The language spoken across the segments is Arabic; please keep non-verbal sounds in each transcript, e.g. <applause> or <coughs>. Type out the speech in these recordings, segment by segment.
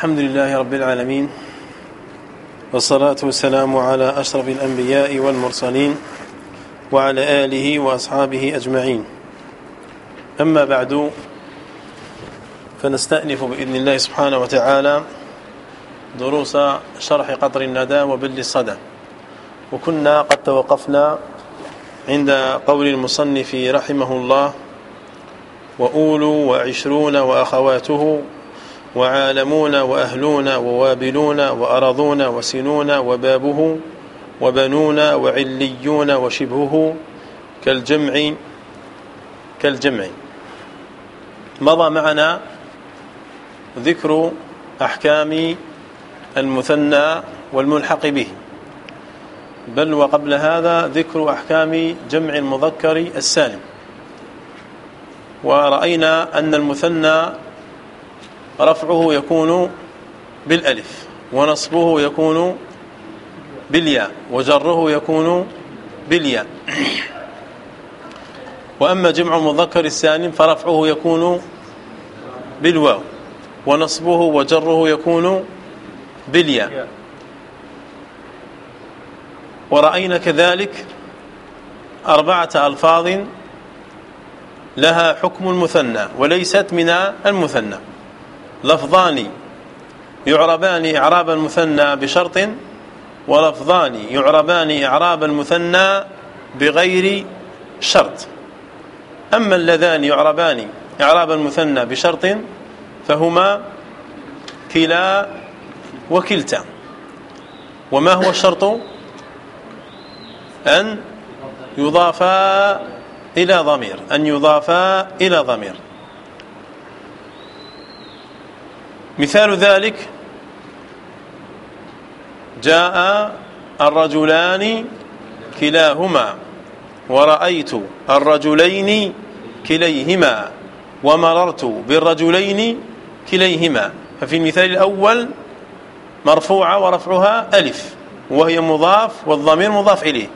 الحمد لله رب العالمين والصلاة والسلام على أشرف الأنبياء والمرسلين وعلى آله وأصحابه أجمعين. أما بعد فنستأنف بإذن الله سبحانه وتعالى دروس شرح قطر الندى وبل الصدى. وكنا قد توقفنا عند قول المصنف رحمه الله وأولو وعشرون وأخواته وعالمون وأهلون ووابلون وأرضون وسنون وبابه وبنون وعليون وشبهه كالجمع كالجمع. مضى معنا ذكر أحكام المثنى والملحق به. بل وقبل هذا ذكر أحكام جمع المذكر السالم. ورأينا أن المثنى رفعه يكون بالألف ونصبه يكون بالياء وجره يكون بالياء. وأما جمع المذكر السالم فرفعه يكون بالواو ونصبه وجره يكون بالياء. ورأينا كذلك أربعة ألفاظ لها حكم المثنى وليست من المثنى. لفظان يعربان إعراب المثنى بشرط ولفظان يعربان إعراب المثنى بغير شرط. أما اللذان يعربان إعراب المثنى بشرط فهما كلا وكلتا. وما هو الشرط؟ أن يضافا إلى ضمير أن يضافا إلى ضمير. مثال ذلك جاء الرجلان كلاهما ورأيت الرجلين كليهما ومررت بالرجلين كليهما. ففي المثال الأول مرفوعة ورفعها ألف وهي مضاف والضمير مضاف إليه.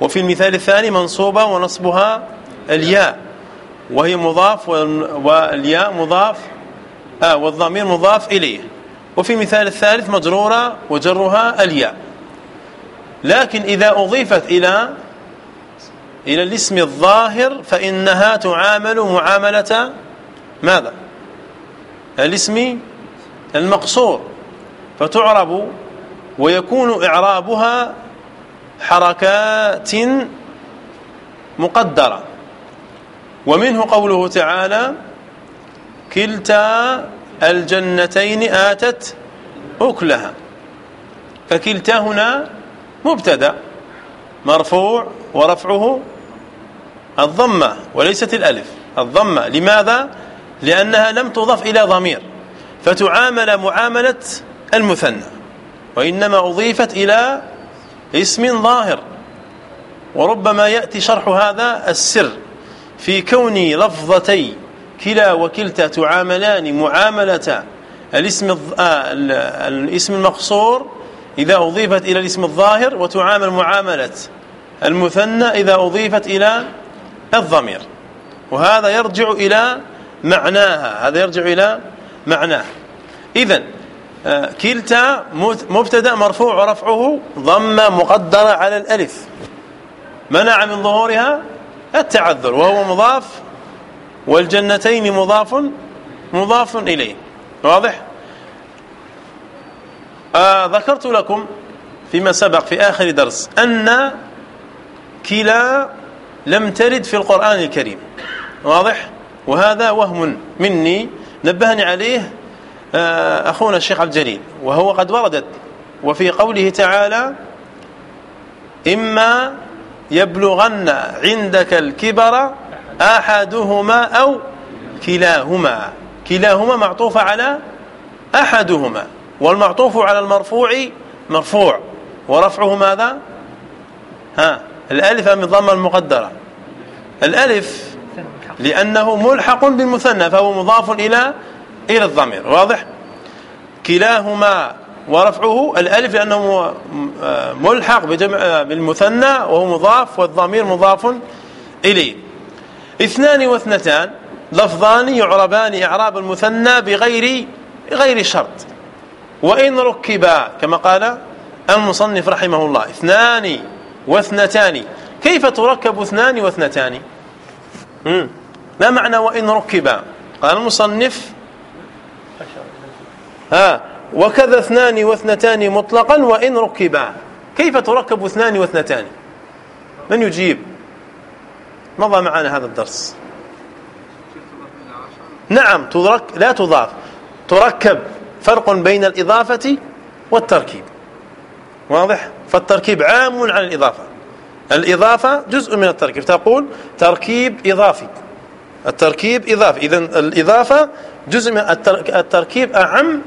وفي المثال الثاني منصوبة ونصبها الياء وهي مضاف والياء مضاف آه والضمير مضاف إليه. وفي المثال الثالث مجرورة وجرها الياء. لكن إذا أضيفت إلى إلى الاسم الظاهر فإنها تعامل معاملة ماذا؟ الاسم المقصور. فتعرب ويكون إعرابها حركات مقدرة. ومنه قوله تعالى كلتا الجنتين آتت أكلها. فكلتا هنا مبتدأ مرفوع ورفعه الضمة وليست الألف الضمة. لماذا؟ لأنها لم تضف إلى ضمير. فتعامل معاملة المثنى وإنما أضيفت إلى اسم ظاهر. وربما يأتي شرح هذا السر في كون لفظتي كلا وكلتا تعاملان معاملة الاسم آه، الاسم المقصور إذا أضيفت إلى الاسم الظاهر وتعامل معاملة. المثنى إذا أضيفت إلى الضمير. وهذا يرجع إلى معناها. هذا يرجع إلى معناه. إذا آه، كلتا مبتدا مرفوع ورفعه ضمه مقدرة على الألف. منع من ظهورها التعذر وهو مضاف والجنتين مضاف مضاف إليه. واضح؟ آه ذكرت لكم فيما سبق في آخر درس أن كلا لم ترد في القرآن الكريم. واضح؟ وهذا وهم مني. نبهني عليه آه أخونا الشيخ عبد الجليل وهو قد وردت. وفي قوله تعالى إما يبلغن عندك الكبر أحدهما أو كلاهما. كلاهما معطوفة على أحدهما والمعطوف على المرفوع مرفوع. ورفعه ماذا؟ ها الألف من ضم المقدرة؟ الألف لأنه ملحق بالمثنى فهو مضاف إلى إلى الضمير. واضح؟ كلاهما ورفعه الألف لأنه ملحق بجمع بالمثنى وهو مضاف والضمير مضاف إليه. اثنان واثنتان لفظان يعربان إعراب المثنى بغير غير شرط. وإن ركبا كما قال المصنف رحمه الله اثنان واثنتان. كيف تركب اثنان واثنتان؟ ما معنى وإن ركبا. قال المصنف ها وكذا اثنان واثنتان مطلقا وإن ركبا. كيف تركب اثنان واثنتان؟ من يجيب؟ مضى معنا هذا الدرس. نعم تدرك لا تضاف. تركب فرق بين الإضافة والتركيب. واضح؟ فالتركيب عام على الإضافة. الإضافة جزء من التركيب. تقول تركيب إضافي. التركيب إضافي. إذا الإضافة جزء من التركيب أعم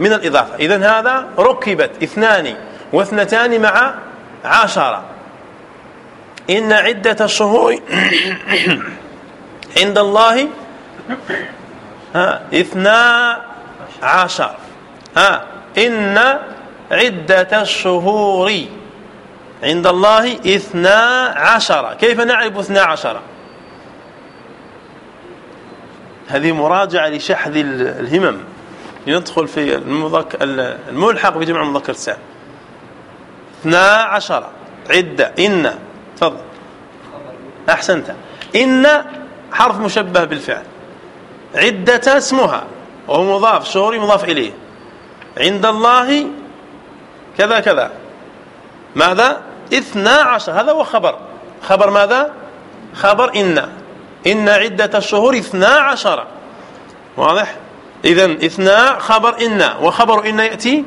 من الإضافة. إذا هذا ركبت اثنان واثنتان مع عشرة. إن عدة الشهور <coughs> عند الله ها اثنا عشر ها إن عدة الشهور عند الله اثنا عشر. كيف نعرف اثنا عشر؟ هذه مراجعة لشحذ الهمم. يدخل في المذكر الملحق بجمع المذكر السالم اثنا عشر عدة إن تفضل. أحسنت. إن حرف مشبه بالفعل. عدة اسمها. وهو مضاف شهوري مضاف إليه. عند الله كذا كذا. ماذا؟ إثنا عشر. هذا هو خبر. خبر ماذا؟ خبر إن. إن عدة الشهور إثنا عشر. واضح؟ إذا إثنا خبر إن. وخبر إن يأتي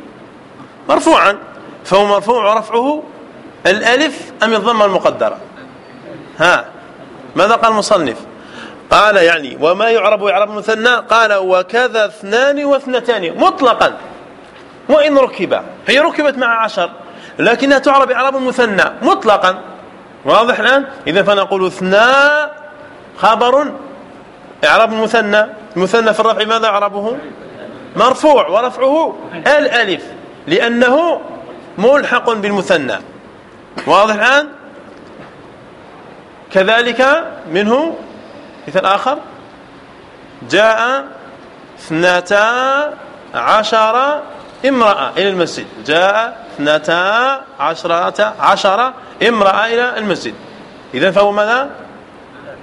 مرفوعا. فهو مرفوع ورفعه الألف أم الضمة المقدرة؟ ها ماذا قال المصنف؟ قال يعني وما يعرب يعرب مثنى؟ قال وكذا اثنان واثنتان مطلقا. وإن ركبا هي ركبت مع عشر لكنها تعرب إعراب المثنى مطلقا. واضح الآن؟ إذا فنقول اثنا خبر إعراب المثنى المثنى في الرفع ماذا إعرابه مرفوع ورفعه الألف لأنه ملحق بالمثنى. واضح الآن؟ كذلك منه مثال آخر. جاء اثنتا عشر امرأة إلى المسجد. جاء اثنتا عشرة عشر امرأة إلى المسجد. إذا فهو ماذا؟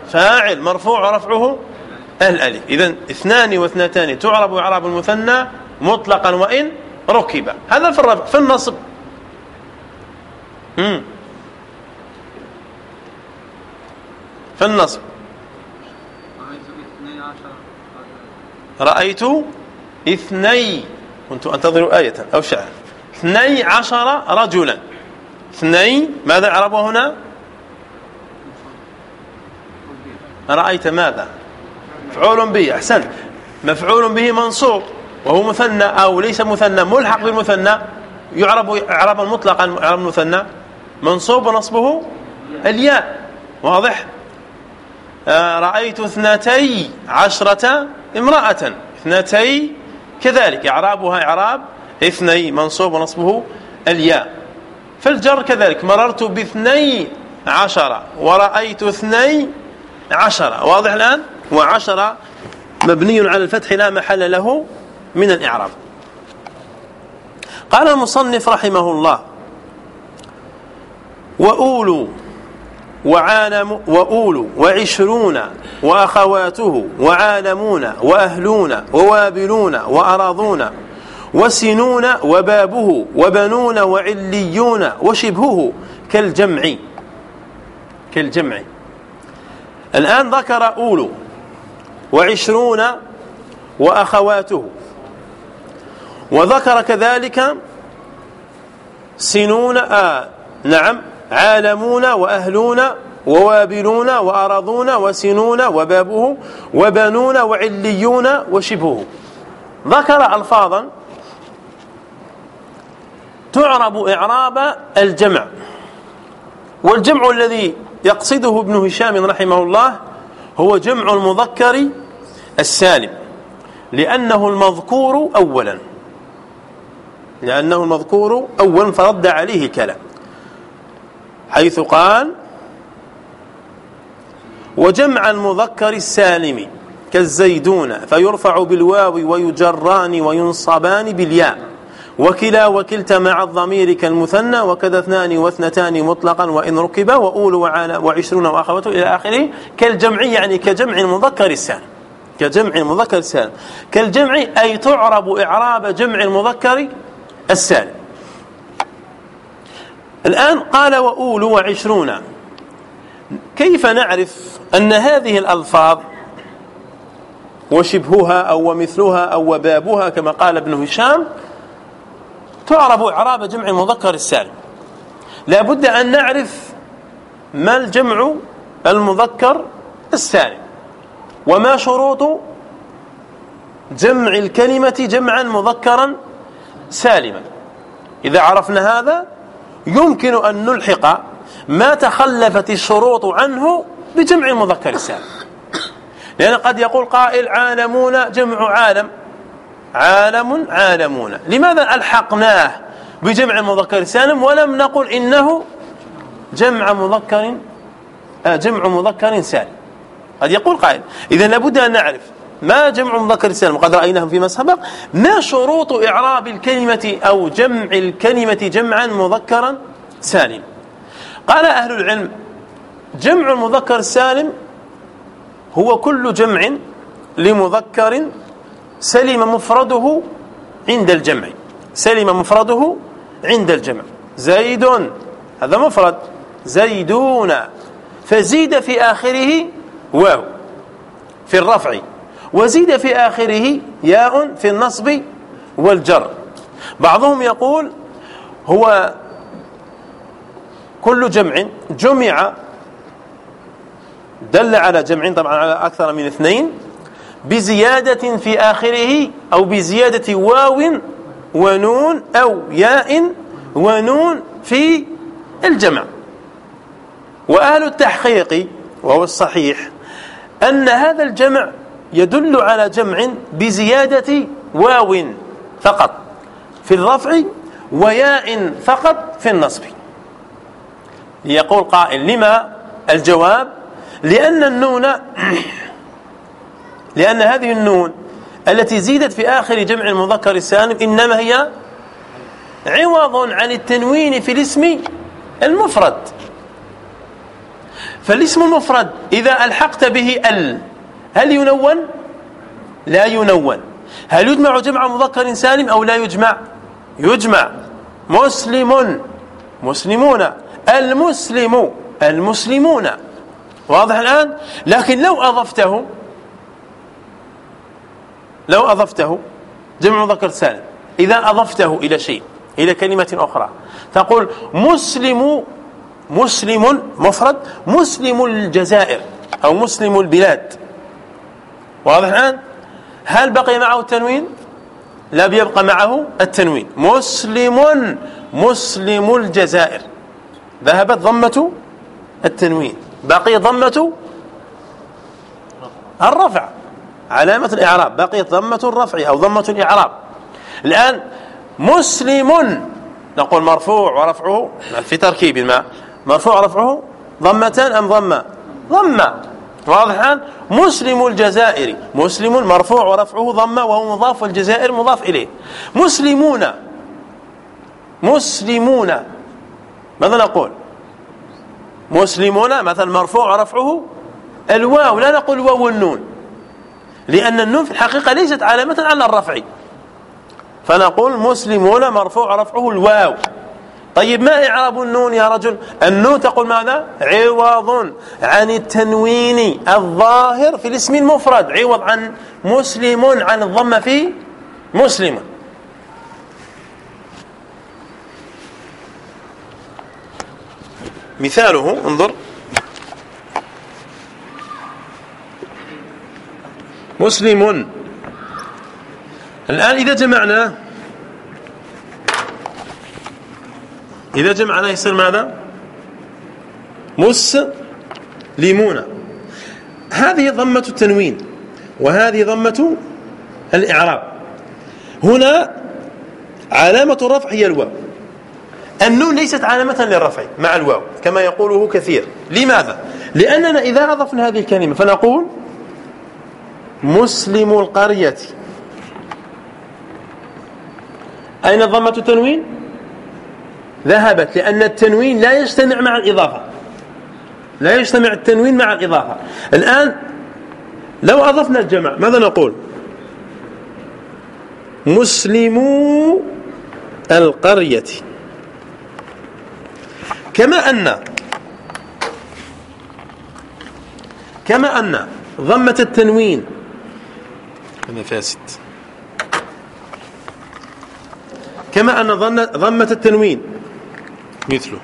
فاعل مرفوع ورفعه الألف. إذا اثنان واثنتان تعرب إعراب المثنى مطلقا وإن ركب. هذا في الرفع في النصب. في النصب. رأيت اثني كنت أنتظر آية أو شعر. اثني عشر رجلا. اثني ماذا عربه هنا؟ رأيت ماذا؟ مفعول به أحسن. مفعول به منصوب وهو مثنى أو ليس مثنى ملحق بالمثنى يعرب اعرابا مطلقا اعراب المثنى منصوب ونصبه الياء واضح؟ آه رأيت اثنتي عشرة امرأة. اثنتي كذلك إعرابها إعراب اثني منصوب ونصبه الياء. فالجر كذلك مررت باثني عشرة ورأيت اثني عشرة واضح الآن؟ وعشرة مبني على الفتح لا محل له من الإعراب. قال المصنف رحمه الله وأولو وعالم وأولو وعشرون وأخواته وعالمون وأهلون ووابلون وأراضون وسنون وبابه وبنون وعليون وشبهه كالجمع كالجمع. الآن ذكر أولو وعشرون وأخواته. وذكر كذلك سنون آه نعم. عالمون وأهلون ووابلون وأرضون وسنون وبابه وبنون وعليون وشبهه. ذكر ألفاظا تعرب إعراب الجمع. والجمع الذي يقصده ابن هشام رحمه الله هو جمع المذكر السالم لأنه المذكور أولا. لأنه المذكور أولا فرد عليه الكلام حيث قال وجمع المذكر السالم كالزيدون فيرفع بالواو ويجران وينصبان بالياء وكلا وكلتا مع الضمير كالمثنى وكذا اثنان واثنتان مطلقا وإن ركبا وأول وعشرون وأخوته إلى آخره كالجمع يعني كجمع المذكر السالم كجمع المذكر السالم كالجمع أي تعرب إعراب جمع المذكر السالم. الآن قال وأول وعشرون. كيف نعرف أن هذه الألفاظ وشبهها أو ومثلها أو وبابها كما قال ابن هشام تعرب إعراب جمع المذكر السالم. لا بد أن نعرف ما الجمع المذكر السالم وما شروط جمع الكلمة جمعا مذكرا سالما. إذا عرفنا هذا يمكن أن نلحق ما تخلفت الشروط عنه بجمع المذكر السالم لأن قد يقول قائل عالمون جمع عالم. عالم عالمون. لماذا ألحقناه بجمع المذكر السالم ولم نقل إنه جمع مذكر آه، جمع مذكر سالم؟ قد يقول قائل. إذا لابد أن نعرف ما جمع مذكر السالم وقد رأيناه فيما سبق ما شروط إعراب الكلمة أو جمع الكلمة جمعا مذكرا سالم؟ قال أهل العلم جمع المذكر السالم هو كل جمع لمذكر سلم مفرده عند الجمع. سلم مفرده عند الجمع. زيد هذا مفرد. زيدون فزيد في آخره واو. في الرفع. وزيد في آخره ياء في النصب والجر. بعضهم يقول هو كل جمع جمع دل على جمع طبعا على أكثر من اثنين بزيادة في آخره أو بزيادة واو ونون أو ياء ونون في الجمع. وأهل التحقيق وهو الصحيح أن هذا الجمع يدل على جمع بزيادة واو فقط في الرفع وياء فقط في النصب. يقول قائل لما؟ الجواب لأن النون <clears throat> لأن هذه النون التي زيدت في آخر جمع المذكر السالم إنما هي عوض عن التنوين في الاسم المفرد. فالاسم المفرد إذا ألحقت به ال هل ينون؟ لا ينون. هل يجمع جمع مذكر سالم أو لا يجمع؟ يجمع. مسلم. مسلمون. المسلم. المسلمون. واضح الآن؟ لكن لو أضفته لو أضفته جمع مذكر سالم إذا أضفته إلى شيء إلى كلمة أخرى تقول مسلم مسلم مفرد مسلم الجزائر أو مسلم البلاد. واضح الآن؟ هل بقي معه التنوين لا بيبقى معه التنوين. مسلم مسلم الجزائر. ذهبت ضمة التنوين. بقي ضمة الرفع. علامة الإعراب. بقيت ضمة الرفع أو ضمة الإعراب. الآن مسلم نقول مرفوع ورفعه في تركيب ما. مرفوع رفعه ضمتان أم ضمة؟ ضمة. واضح الآن مسلم الجزائر مسلم مرفوع ورفعه ضمة وهو مضاف والجزائر مضاف إليه. مسلمون. مسلمون. ماذا نقول؟ مسلمون مثلا مرفوع ورفعه الواو. لا نقول واو النون لأن النون في الحقيقة ليست علامة على الرفع. فنقول مسلمون مرفوع رفعه الواو. طيب ما إعراب النون يا رجل؟ النون تقول ماذا؟ عوض عن التنوين الظاهر في الاسم المفرد عوض عن مسلم عن الضمة في مسلم. مثاله انظر. مسلم. الآن إذا جمعنا إذا جمعنا يصير ماذا؟ مسلمون هذه ضمة التنوين وهذه ضمة الإعراب. هنا علامة الرفع هي الواو. النون ليست علامة للرفع مع الواو كما يقوله كثير. لماذا؟ لأننا إذا أضفنا هذه الكلمة فنقول مسلم القرية. أين ضمة التنوين؟ ذهبت لأن التنوين لا يجتمع مع الإضافة. لا يجتمع التنوين مع الإضافة. الآن لو أضفنا الجمع ماذا نقول؟ مسلمو القرية. كما أن كما أن ضمة التنوين هذا فاسد كما أن ضمة التنوين مثله.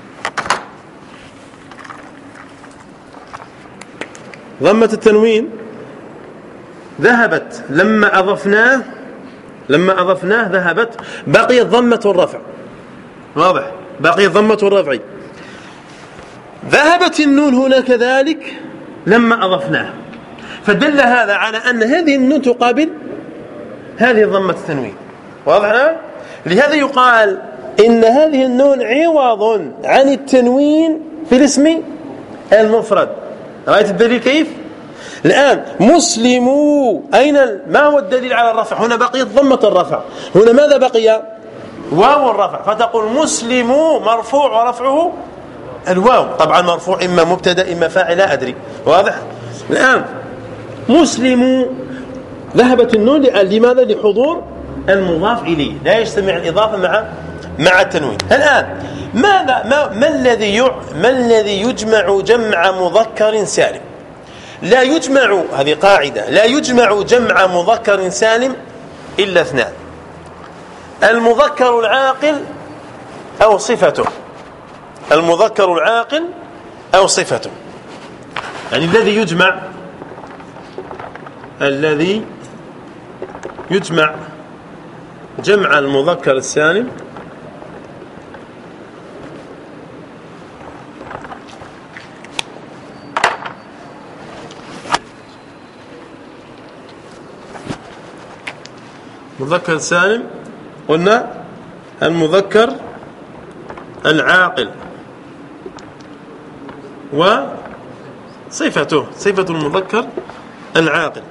ضمة التنوين. ذهبت لما أضفناه لما أضفناه ذهبت. بقيت ضمة الرفع. واضح. بقيت ضمة الرفع. ذهبت النون هنا كذلك لما أضفناه. فدل هذا على أن هذه النون تقابل هذه ضمة التنوين. واضح؟ لهذا يقال إن هذه النون عوض عن التنوين في الاسم المفرد. رأيت الدليل كيف؟ الآن مسلموا أين ما هو الدليل على الرفع؟ هنا بقيت ضمة الرفع. هنا ماذا بقي؟ واو الرفع. فتقول مسلموا مرفوع ورفعه الواو. طبعا مرفوع إما مبتدأ إما فاعل لا أدري. واضح؟ الآن مسلم ذهبت النون لماذا؟ لحضور المضاف إليه. لا يجتمع الإضافة مع مع التنوين. الآن ماذا ما, ما الذي ما الذي يجمع جمع مذكر سالم؟ لا يجمع هذه قاعدة لا يجمع جمع مذكر سالم إلا اثنان. المذكر العاقل أو صفته. المذكر العاقل أو صفته. يعني الذي يجمع الذي يجمع جمع المذكر السالم مذكر سالم قلنا المذكر العاقل. وصفته صفة المذكر العاقل.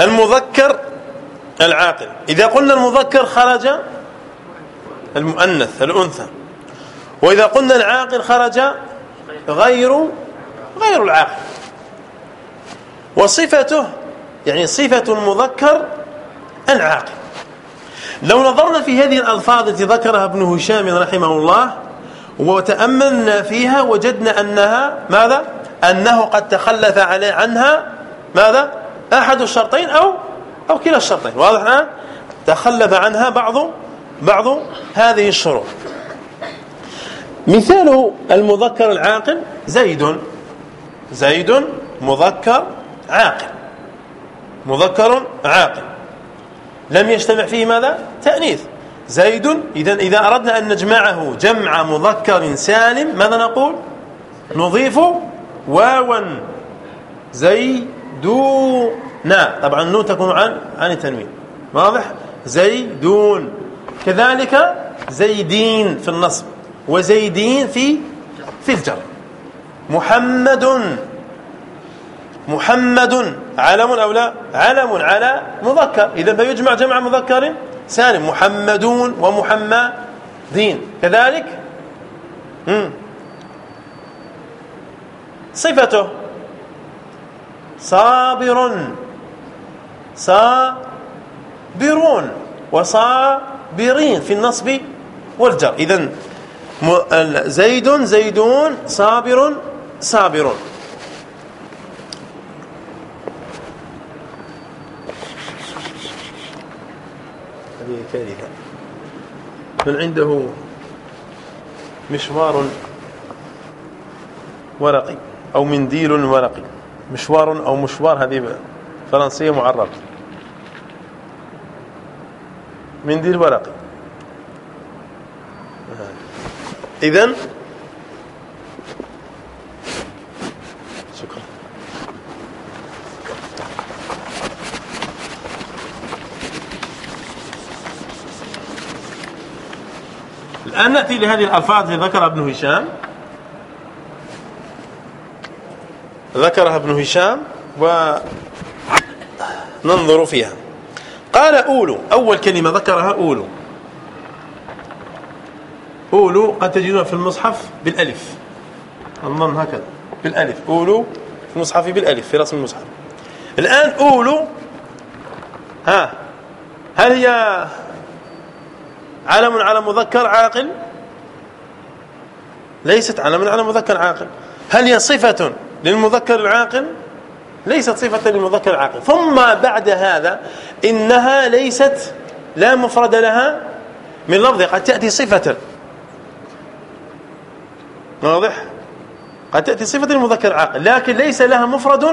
المذكر العاقل. إذا قلنا المذكر خرج المؤنث الأنثى. وإذا قلنا العاقل خرج غير غير العاقل. وصفته يعني صفة المذكر العاقل. لو نظرنا في هذه الألفاظ التي ذكرها ابن هشام رحمه الله وتأملنا فيها وجدنا أنها ماذا؟ أنه قد تخلف عليه عنها ماذا؟ أحد الشرطين أو أو كلا الشرطين. واضح الآن؟ تخلف عنها بعض بعض هذه الشروط. مثال المذكر العاقل زيد زيد مذكر عاقل. مذكر عاقل. لم يجتمع فيه ماذا؟ تأنيث. زيد إذا إذا أردنا أن نجمعه جمع مذكر سالم ماذا نقول؟ نضيف واوا. زيدون. طبعا النون تكون عن عن التنوين. واضح؟ زيدون. كذلك زيدين في النصب وزيدين في في الجر. محمد. محمد علم أو لا؟ علم على مذكر. إذا فيجمع جمع مذكر سالم. محمدون ومحمدين. كذلك؟ صفته. صابر. صابرون. وصابرين في النصب والجر. إذا زيد زيدون صابر صابرون هذه كارثة من عنده مشوار ورقي أو منديل ورقي. مشوار أو مشوار هذه فرنسية معرب منديل ورقي. إذن الآن نأتي لهذه الألفاظ التي ذكرها ابن هشام. ذكرها ابن هشام وننظر فيها. قال أولو أول كلمة ذكرها أولو. أولو قد تجدونها في المصحف بالألف. أظن هكذا بالألف. أولو في المصحف بالألف في رسم المصحف. الآن أولو ها هل هي علم على مذكر عاقل؟ ليست علم على مذكر عاقل. هل هي صفة للمذكر العاقل؟ ليست صفة للمذكر العاقل. ثم بعد هذا إنها ليست لا مفرد لها من لفظ. قد تأتي صفة. واضح؟ قد تأتي صفة للمذكر العاقل لكن ليس لها مفرد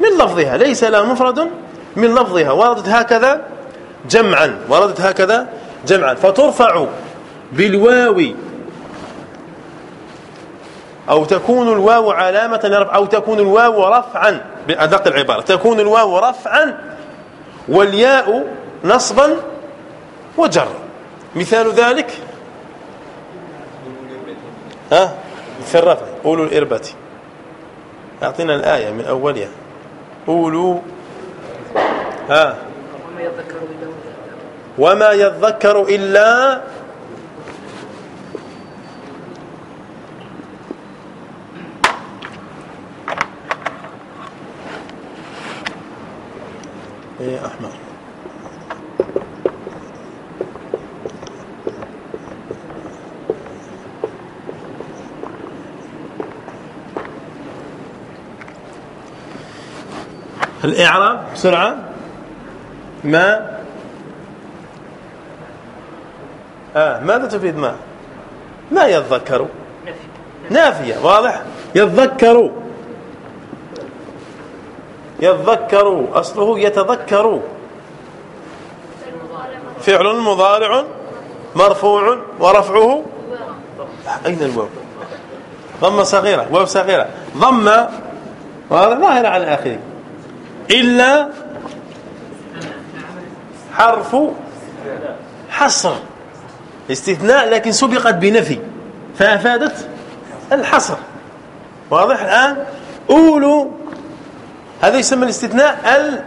من لفظها. ليس لها مفرد من لفظها. وردت هكذا جمعا. وردت هكذا جمعا. فترفع بالواو أو تكون الواو علامة لرفع أو تكون الواو رفعا بأدق العبارة. تكون الواو رفعا والياء نصبا وجر. مثال ذلك ها؟ في الرفع قولوا الإربة أعطينا الآية من أولها. قولوا ها؟ وما يذكر إلا إيه احمر الإعراب بسرعة. ما؟ آه ماذا تفيد ما؟ ما يذكر. نافية واضح؟ يذكر. يذكر أصله يتذكر. فعل مضارع مرفوع ورفعه. أين الواو؟ ضمة صغيرة واو صغيرة. ضمة ظاهرة على آخره. إلا حرف حصر. استثناء لكن سبقت بنفي فأفادت الحصر. واضح؟ الآن أولو هذا يسمى الاستثناء ال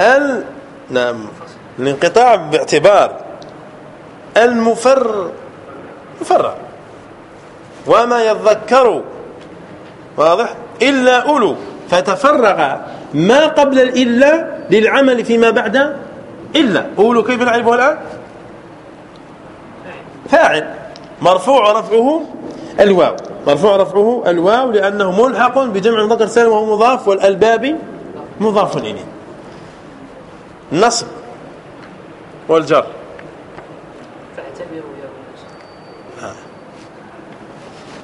ال نعم الانقطاع باعتبار المفر مفرع. وما يذكر واضح؟ إلا أولو فتفرغ ما قبل الإلا للعمل فيما بعد إلا. أولو كيف نعرفه الآن؟ فاعل. مرفوع رفعه الواو. مرفوع رفعه الواو لأنه ملحق بجمع المذكر سالم وهو مضاف والألباب مضاف إليه. النصب والجر. فاعتبروا يا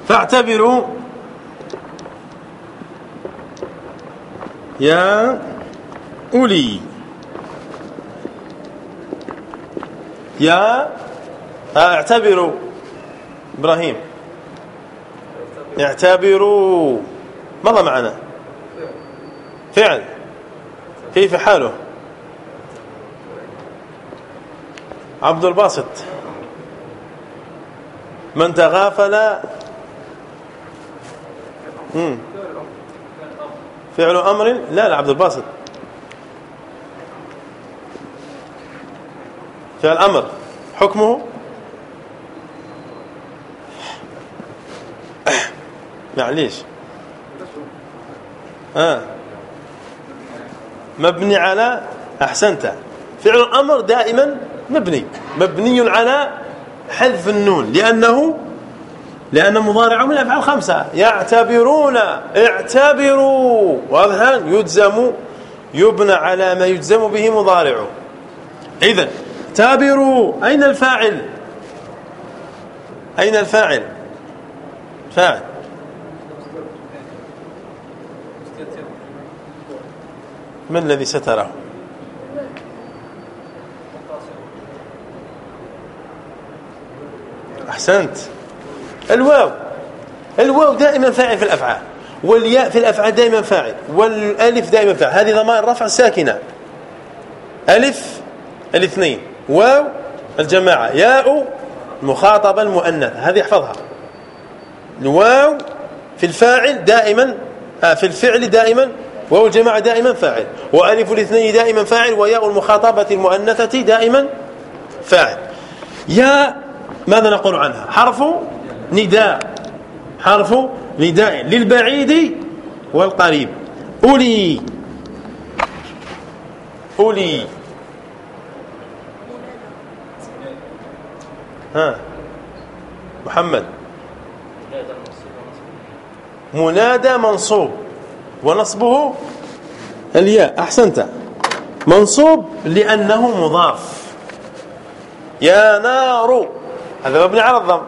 فاعتبروا يا أولي. يا اعتبروا. إبراهيم. اعتبروا. مضى معنا؟ فعل. كيف حاله؟ عبد الباسط. من تغافل. فعل أمر. لا لا عبد الباسط. فعل أمر. حكمه؟ معليش. آه. مبني على أحسنت. فعل الأمر دائما مبني. مبني على حذف النون لأنه لأن مضارع من الأفعال الخمسة. يعتبرون اعتبروا. واضح؟ يجزم يبنى على ما يجزم به مضارعه إذا اعتبروا أين الفاعل؟ أين الفاعل؟ فاعل. من الذي ستره؟ أحسنت. الواو. الواو دائما فاعل في الأفعال. والياء في الأفعال دائما فاعل. والألف دائما فاعل. هذه ضمائر رفع ساكنة. ألف الاثنين. واو الجماعة. ياء المخاطبة المؤنث هذه احفظها. الواو في الفاعل دائما آه، في الفعل دائما واو الجماعة دائما فاعل. وألف الاثنين دائما فاعل وياء المخاطبة المؤنثة دائما فاعل. يا ماذا نقول عنها؟ حرف نداء. حرف نداء للبعيد والقريب. أولي. أولي. ها. محمد. منادى منصوب. ونصبه الياء. أحسنت. منصوب لأنه مضاف. يا نار. هذا مبني على الضم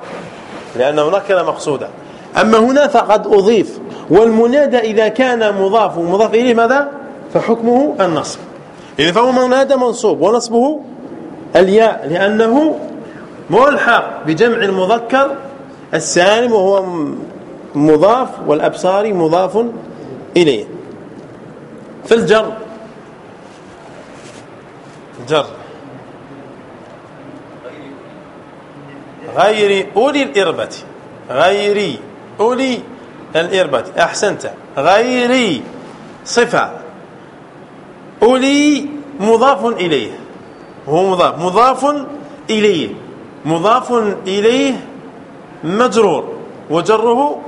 لأنه نكره مقصودة. أما هنا فقد أضيف والمنادى إذا كان مضاف ومضاف إليه ماذا؟ فحكمه النصب. إذا فهو منادى منصوب ونصبه الياء لأنه ملحق بجمع المذكر السالم وهو مضاف والأبصار مضاف إليه. في الجر. جر. غير أولي الإربة. غيري أولي الإربة. أحسنت. غيري صفة. أولي مضاف إليه. هو مضاف. مضاف إليه. مضاف إليه مجرور. وجره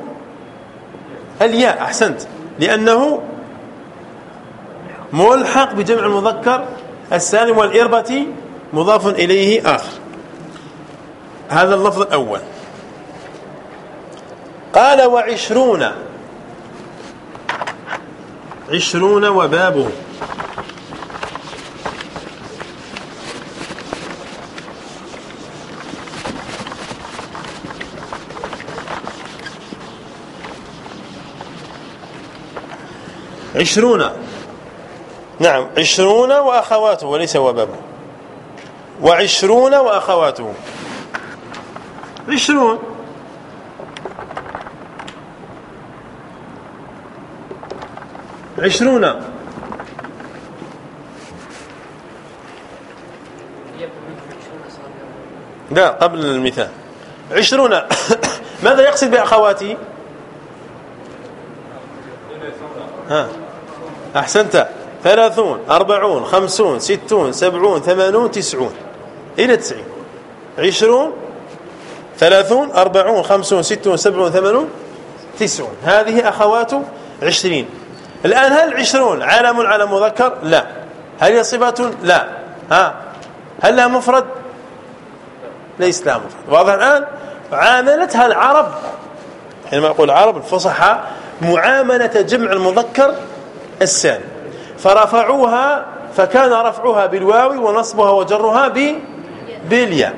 الياء. أحسنت. لأنه ملحق بجمع المذكر السالم والإربة مضاف إليه آخر. هذا اللفظ الأول. قال وعشرون. عشرون وبابه. عشرون. نعم عشرون وأخواته وليس وبابه. وعشرون وأخواته. عشرون. عشرون. لا قبل المثال. عشرون. <coughs> ماذا يقصد بأخواتي؟ ها. أحسنت. ثلاثون أربعون خمسون ستون سبعون ثمانون تسعون. إلى تسعين. عشرون ثلاثون أربعون خمسون ستون سبعون ثمانون تسعون. هذه أخوات عشرين. الآن هل عشرون علم على مذكر؟ لا. هل هي صفة؟ لا. ها؟ هل لها مفرد؟ ليس لها مفرد. واضح الآن؟ عاملتها العرب. حينما أقول العرب الفصحى معاملة جمع المذكر السالم فرفعوها فكان رفعها بالواو ونصبها وجرها بالياء.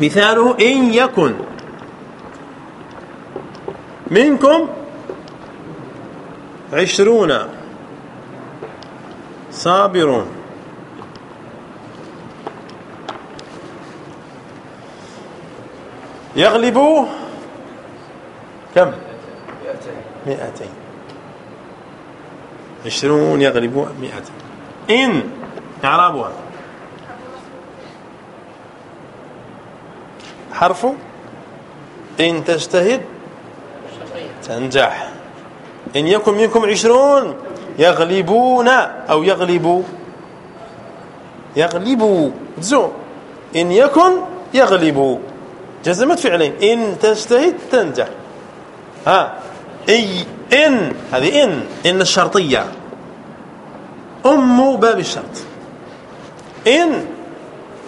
مثاله إن يكن. منكم عشرون. صابرون. يغلبوا كم؟ مئتين. عشرون يغلبوا مئتين إن إعرابها. حرف إن تجتهد تنجح. إن يكن منكم عشرون يغلبون أو يغلبوا يغلبوا زو. إن يكن يغلبوا جزمت فعلين. إن تجتهد تنجح. ها. إي إن هذه إن إن الشرطية. أم باب الشرط. إن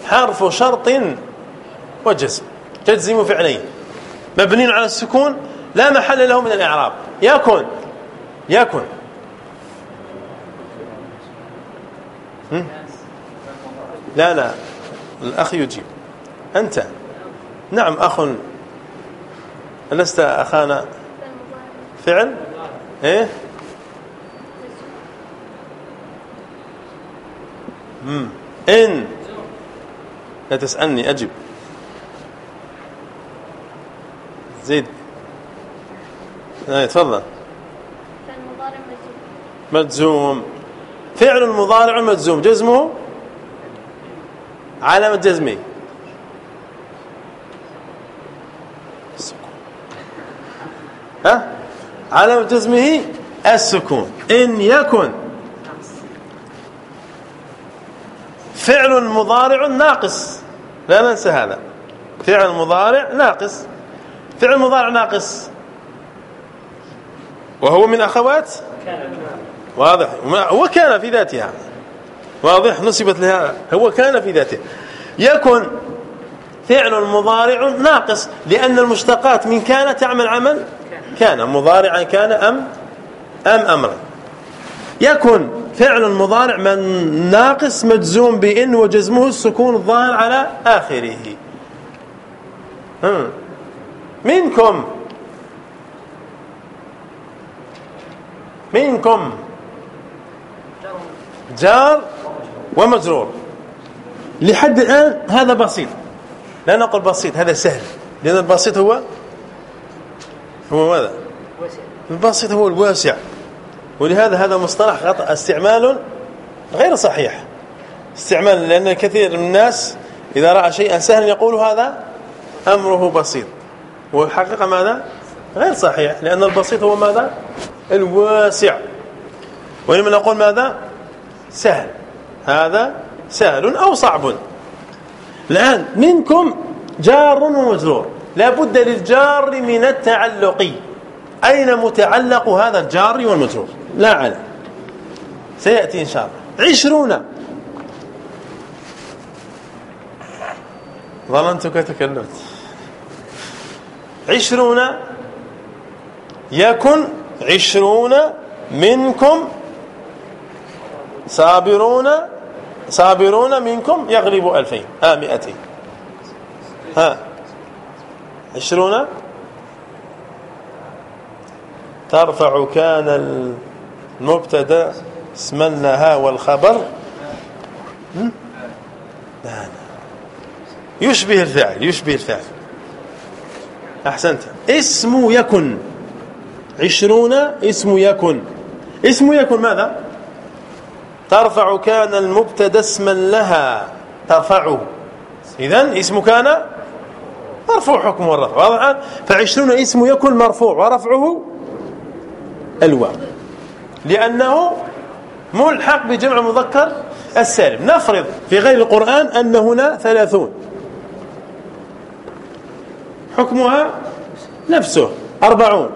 حرف شرط وجزم. تجزم فعلين. مبنين على السكون لا محل له من الإعراب. يكن يكن لا لا. الأخ يجيب. أنت. نعم أخ. لست أخانا؟ فعل؟ إيه؟ مم. إن. لا تسألني أجب. زيد. إيه تفضل. مجزوم. فعل المضارع مجزوم. جزمه علامة جزمه ها؟ علامة جزمه السكون. إن يكن فعل مضارع ناقص. لا ننسى هذا. فعل مضارع ناقص. فعل مضارع ناقص. وهو من أخوات؟ واضح. هو كان في ذاتها. واضح. نسبت لها. هو كان في ذاته. يكن فعل مضارع ناقص. لأن المشتقات من كان تعمل عمل كان مضارعا كان أم أم أمرا. يكن فعل مضارع من ناقص مجزوم بإن وجزمه السكون الظاهر على آخره. منكم. منكم. جار ومجرور. لحد الآن هذا بسيط. لا نقول بسيط هذا سهل. لأن البسيط هو هو ماذا؟ البسيط هو الواسع. ولهذا هذا مصطلح خطأ استعمال غير صحيح. استعمال لأن كثير من الناس إذا رأى شيئا سهلا يقول هذا أمره بسيط. والحقيقة ماذا؟ غير صحيح لأن البسيط هو ماذا؟ الواسع. ولما نقول ماذا؟ سهل. هذا سهل أو صعب. الآن منكم جار ومجرور. لا بد للجار من التعلق. أين متعلق هذا الجار والمجرور لا علم سيأتي إن شاء الله. عشرون. ظننتك تكلمت. عشرون. يكن عشرون منكم صابرون صابرون منكم يغلب ألفين ها مئتين. ها. عشرون؟ ترفع كان المبتدا اسما لها والخبر. لا لا. يشبه الفعل يشبه الفعل. أحسنت. اسم يكن. عشرون اسم يكن. اسم يكن ماذا؟ ترفع كان المبتدا اسما لها. ترفعه. اذا اسم كان مرفوع حكم الرفع واضح فعشرون اسم يكن مرفوع ورفعه الواو. لأنه ملحق بجمع مذكر السالم. نفرض في غير القرآن أن هنا ثلاثون. حكمها نفسه أربعون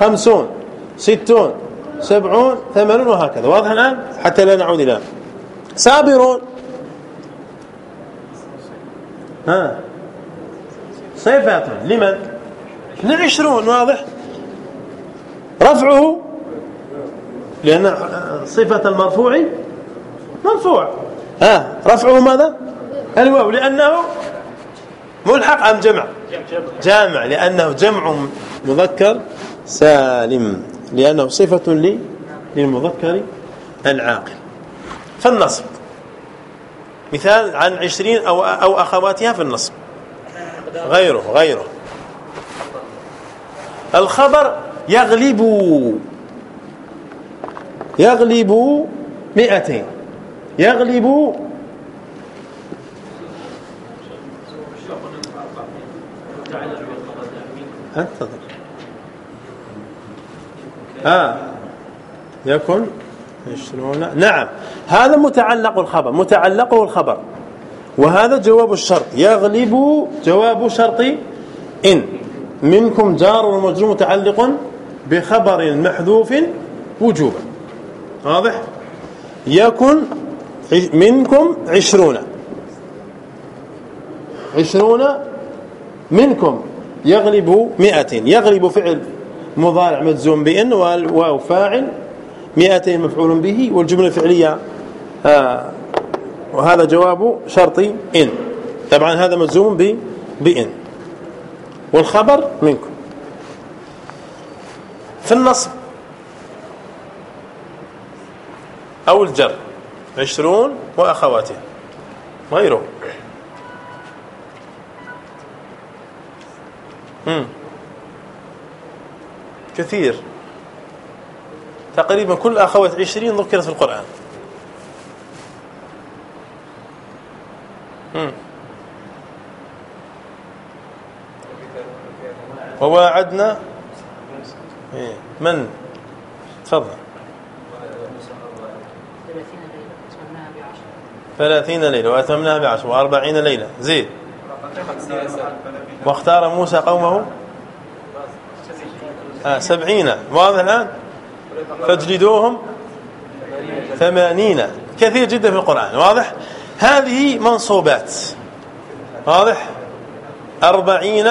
خمسون ستون سبعون ثمانون وهكذا. واضح الآن؟ حتى لا نعود إلى صابرون ها؟ صفات لمن؟ لعشرون واضح؟ رفعه؟ لأن صفة المرفوع مرفوع. ها رفعه ماذا؟ الواو. لأنه ملحق أم جمع؟ جامع. لأنه جمع مذكر سالم. لأنه صفة للمذكر العاقل. فالنصب. مثال عن عشرين أو, أو أخواتها في النصب. غيره غيره. الخبر يغلب يغلب مئتين. يغلب انتظر آه. يكن عشرون نعم. هذا متعلق الخبر متعلقه الخبر. وهذا جواب الشرط. يغلب جواب شرط إن. منكم جار ومجرور متعلق بخبر محذوف وجوبا واضح؟ يكن منكم عشرون. عشرون منكم. يغلب مئة. يغلب فعل مضارع مجزوم بإن والواو فاعل مئتين مفعول به والجملة الفعلية آه وهذا جواب شرط إن. طبعا هذا مجزوم ب بإن. والخبر منكم. في النصب. أو الجر. عشرون وأخواته غيره. مم. كثير. تقريبا كل أخوات عشرين ذكرت في القرآن. مم. وواعدنا إيه. من؟ تفضل. ثلاثين ليلة وأتمناها بعشر. وأربعين ليلة. زيد واختار موسى قومه؟ آه سبعين. واضح الآن؟ فاجلدوهم؟ ثمانين. كثير جدا في القرآن. واضح؟ هذه منصوبات. واضح؟ أربعين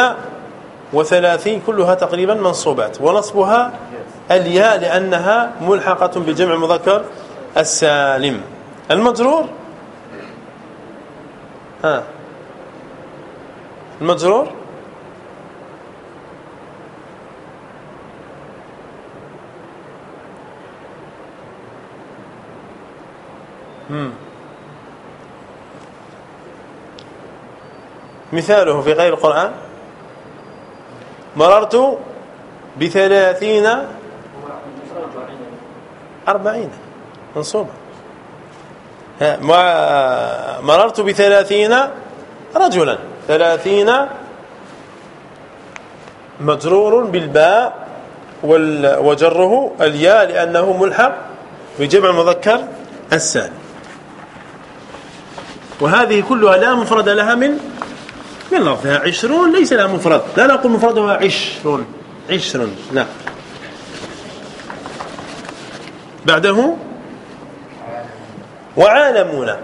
وثلاثين كلها تقريبا منصوبات. ونصبها الياء لأنها ملحقة بجمع المذكر السالم. المجرور؟ ها. المجرور؟ مثاله في غير القرآن؟ مررت بثلاثين أربعين منصوبة. مررت بثلاثين رجلا. ثلاثين مجرور بالباء وجره الياء لأنه ملحق بجمع المذكر السالم وهذه كلها لا مفرد لها من من لفظها عشرون ليس لها مفرد. لا نقول مفردها عشرون. عشرون نعم بعده؟ وعالمون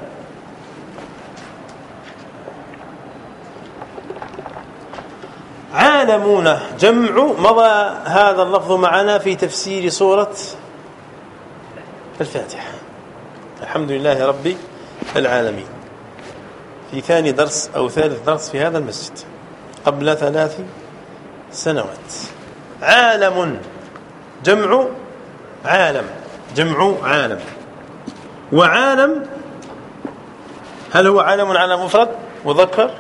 عالمون جمع مضى هذا اللفظ معنا في تفسير سورة الفاتحة. الحمد لله رب العالمين. في ثاني درس أو ثالث درس في هذا المسجد قبل ثلاث سنوات. عالم. جمع عالم. جمع عالم. وعالم هل هو عالم على مفرد مذكر؟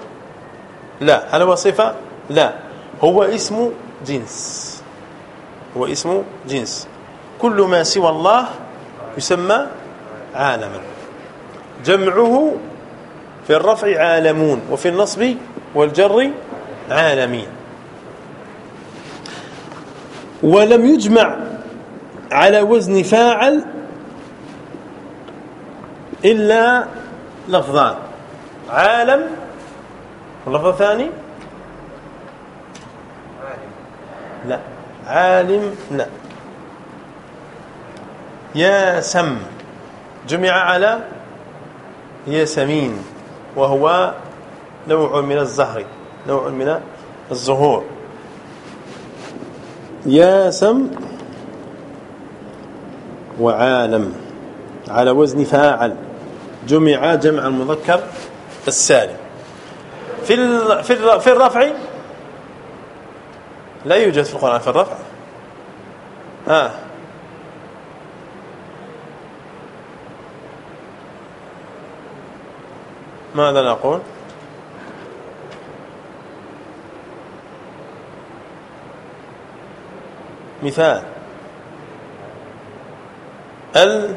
لا. هل هو صفة؟ لا. هو اسم جنس. هو اسم جنس. كل ما سوى الله يسمى عالما. جمعه في الرفع عالمون وفي النصب والجر عالمين. ولم يجمع على وزن فاعل إلا لفظان. عالم واللفظ الثاني؟ لا عالم لا. يا سم جمع على ياسمين وهو نوع من الزهر نوع من الزهور. ياسم وعالم على وزن فاعل جمع جمع المذكر السالم. في في في الرفع لا يوجد في القرآن في الرفع؟ ها ماذا نقول؟ مثال. ال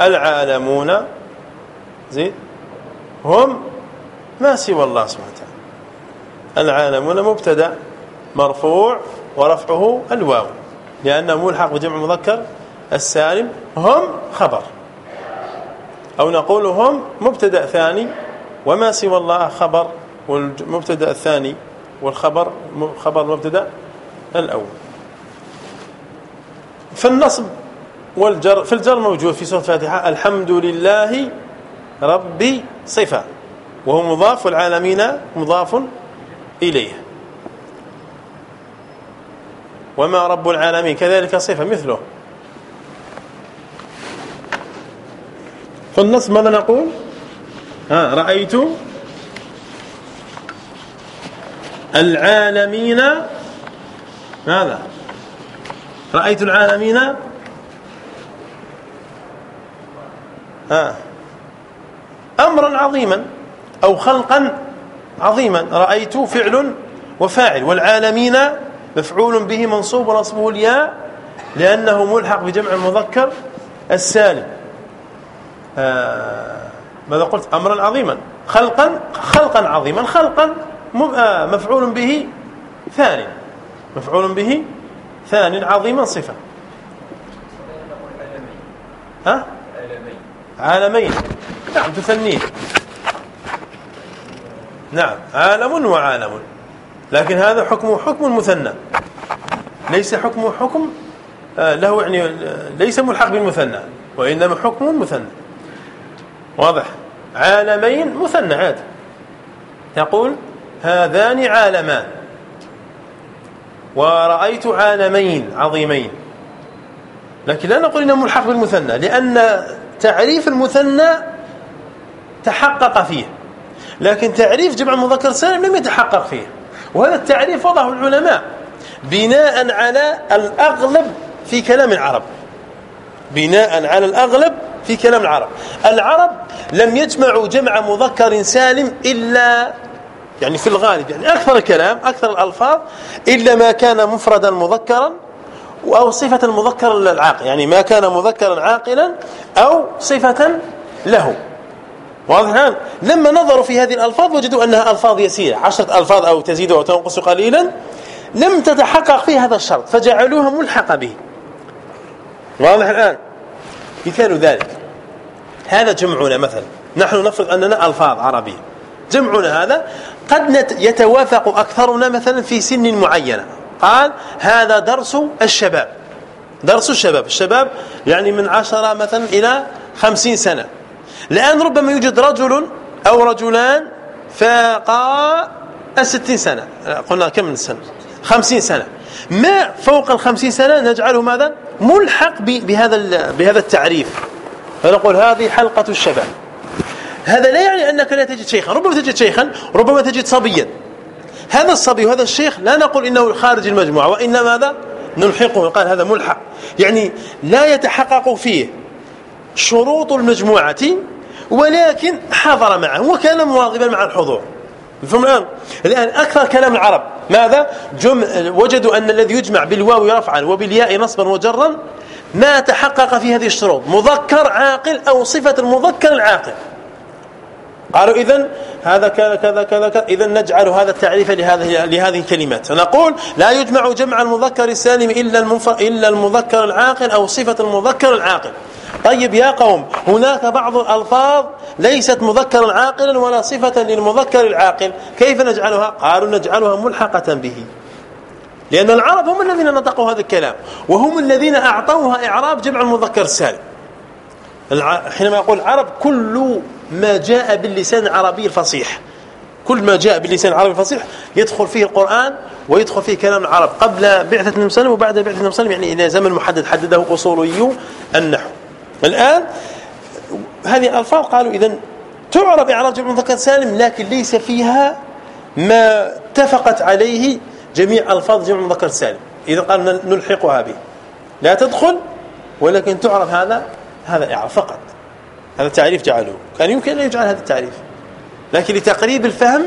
العالمون زين هم ما سوى الله سبحانه وتعالى. العالمون مبتدا مرفوع ورفعه الواو. لأنه ملحق بجمع المذكر السالم هم خبر. أو نقول هم مبتدأ ثاني وما سوى الله خبر والمبتدأ الثاني والخبر خبر المبتدا الأول. فالنصب والجر في الجر موجود في سورة الفاتحة الحمد لله رب صفة وهو مضاف والعالمين مضاف إليه. وما رب العالمين كذلك صفة مثله. فالنص ماذا نقول؟ ها رأيت العالمين ماذا؟ رأيت العالمين ها أمرا عظيما أو خلقا عظيما رأيت فعل وفاعل والعالمين مفعول به منصوب ونصبه الياء لأنه ملحق بجمع المذكر السالم. ماذا قلت؟ أمرا عظيما. خلقا خلقا عظيما. خلقا آه، مفعول به ثاني. مفعول به ثان عظيما صفة. ها؟ عالمين. نعم تثنيه. نعم عالم وعالم. لكن هذا حكمه حكم مثنى. ليس حكمه حكم آه، له يعني آه، ليس ملحق بالمثنى وإنما حكم مثنى. واضح. عالمين مثنى عادي تقول هذان عالمان. ورأيت عالمين عظيمين. لكن لا نقول انه ملحق بالمثنى لأن تعريف المثنى تحقق فيه. لكن تعريف جمع المذكر السالم لم يتحقق فيه. وهذا التعريف وضعه العلماء. بناء على الأغلب في كلام العرب. بناء على الأغلب في كلام العرب. العرب لم يجمعوا جمع مذكر سالم إلا يعني في الغالب يعني أكثر الكلام أكثر الألفاظ إلا ما كان مفردا مذكرا أو صفة المذكر العاقل يعني ما كان مذكرا عاقلا أو صفة له. واضح الآن؟ لما نظروا في هذه الألفاظ وجدوا أنها ألفاظ يسيرة عشرة ألفاظ أو تزيد أو تنقص قليلا لم تتحقق فيه هذا الشرط فجعلوها ملحقة به. واضح الآن؟ مثال ذلك. هذا جمعنا مثلا. نحن نفرض أننا ألفاظ عربية. جمعنا هذا قد يتوافق أكثرنا مثلا في سن معينة. قال هذا درس الشباب. درس الشباب. الشباب يعني من عشرة مثلا إلى خمسين سنة. الآن ربما يوجد رجل أو رجلان فاقا الستين سنة. قلنا كم من سنة؟ خمسين سنة. ما فوق الخمسين سنة نجعله ماذا؟ ملحق بهذا بهذا التعريف. فنقول هذه حلقة الشباب. هذا لا يعني أنك لا تجد شيخا. ربما تجد شيخا ربما تجد صبيا. هذا الصبي وهذا الشيخ لا نقول إنه خارج المجموعة وإنما ماذا؟ نلحقه. قال هذا ملحق. يعني لا يتحقق فيه شروط المجموعة ولكن حضر معه وكان مواظبا مع الحضور. مفهوم الآن الآن أكثر كلام العرب. ماذا؟ جم... وجدوا أن الذي يجمع بالواو رفعا وبالياء نصبا وجرا ما تحقق في هذه الشروط. مذكر عاقل أو صفة المذكر العاقل. قالوا اذا هذا كذا كذا كذا اذا نجعل هذا التعريف لهذه لهذه الكلمات. فنقول لا يجمع جمع المذكر السالم إلا المذكر العاقل أو صفة المذكر العاقل. طيب يا قوم هناك بعض الألفاظ ليست مذكرا عاقلا ولا صفة للمذكر العاقل. كيف نجعلها؟ قالوا نجعلها ملحقة به. لأن العرب هم الذين نطقوا هذا الكلام وهم الذين أعطوها إعراب جمع المذكر السالم حينما يقول العرب كل ما جاء باللسان العربي الفصيح. كل ما جاء باللسان العربي الفصيح يدخل فيه القرآن ويدخل فيه كلام العرب. قبل بعثة النبي صلى وبعد بعثة النبي صلى يعني إلى زمن محدد حدده أصولي النحو. الآن هذه الألفاظ قالوا إذا تعرب إعراب جمع المذكر سالم لكن ليس فيها ما اتفقت عليه جميع ألفاظ جمع المذكر السالم إذا قال نلحقها به لا تدخل ولكن تعرف هذا هذا إعراب فقط. هذا التعريف جعلوه. كان يمكن أن يجعل هذا التعريف. لكن لتقريب الفهم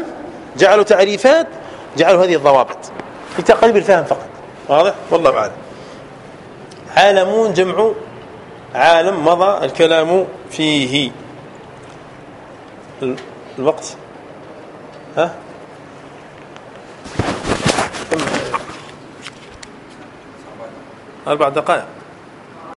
جعلوا تعريفات جعلوا هذه الضوابط. لتقريب الفهم فقط. واضح؟ والله أعلم. عالمون جمع عالم مضى الكلام فيه. الوقت. ها؟ أربع دقائق.